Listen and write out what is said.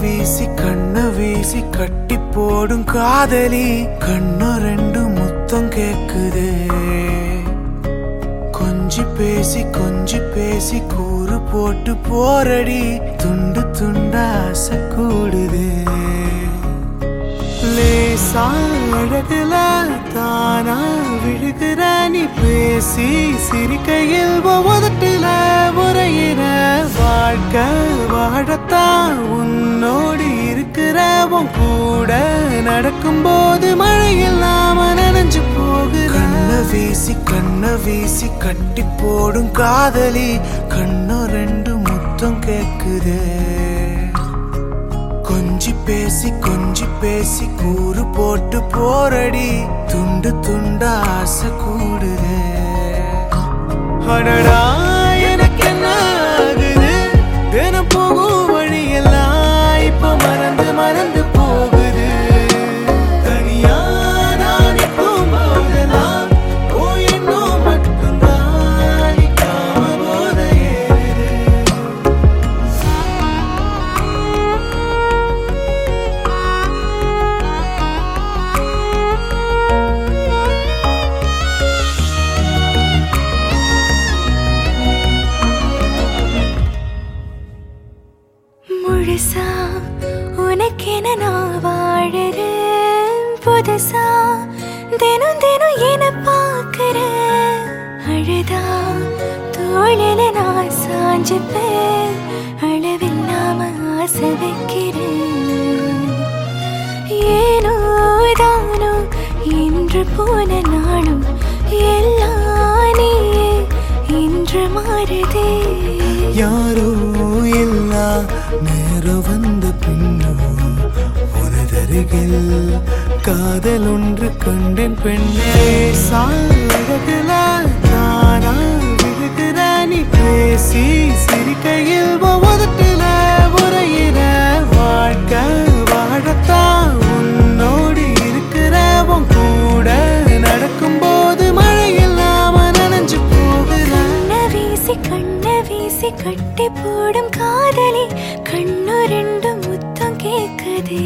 வீசி கண்ண வீசி கட்டி போடும் காதலி. கண்ணு ரெண்டு முத்தம் கேக்குதே. கொஞ்சி பேசி கொஞ்சி பேசி கூறு போட்டு போரடி துண்டு துண்டா ஆசை கூடுதே. லேசா அழகுல தானா விழுகிற நீ பேசி சிரிக்கையில் உதட்டுல இருக்கிற கூட நடக்கும்போது மழையில் நாம நனைஞ்சு போகிற கண்ண வீசி கண்ண வீசி கட்டி போடும் காதலி. கண்ணு ரெண்டு முத்தம் கேக்குதே. கொஞ்சி பேசி கொஞ்சி பேசி கூறு போட்டு போரடி துண்டு துண்டா ஆசை கூடுதே. அடடா என நான் வாழறேன். புதுசா தினம் தினம் என பார்க்கிறேன். அழுதா தோழில நான் சாஞ்சுப்பேன். அளவில்லாம ஆசை வைக்கிறேன். ஏனோ தானோ இன்று போன நாளும் எல்லாம் நீயே இன்று மாறுதே. யாரோ காதல் ஒன்று கண்டேன் பெண்ணே. சாழகுல நானா விழுகிற நீ பேசி சிரிக்கையில் உதட்டுல உரையிற வாழ்க்கை வாழத்தான் உன்னோடு இருக்கிற கூட நடக்கும்போது மழையில் நாம நனைஞ்சு போகிற. வீசி கண்ண வீசி கட்டி போடும் காதலி கண்ணு ரெண்டு முத்தம் கேட்குதே.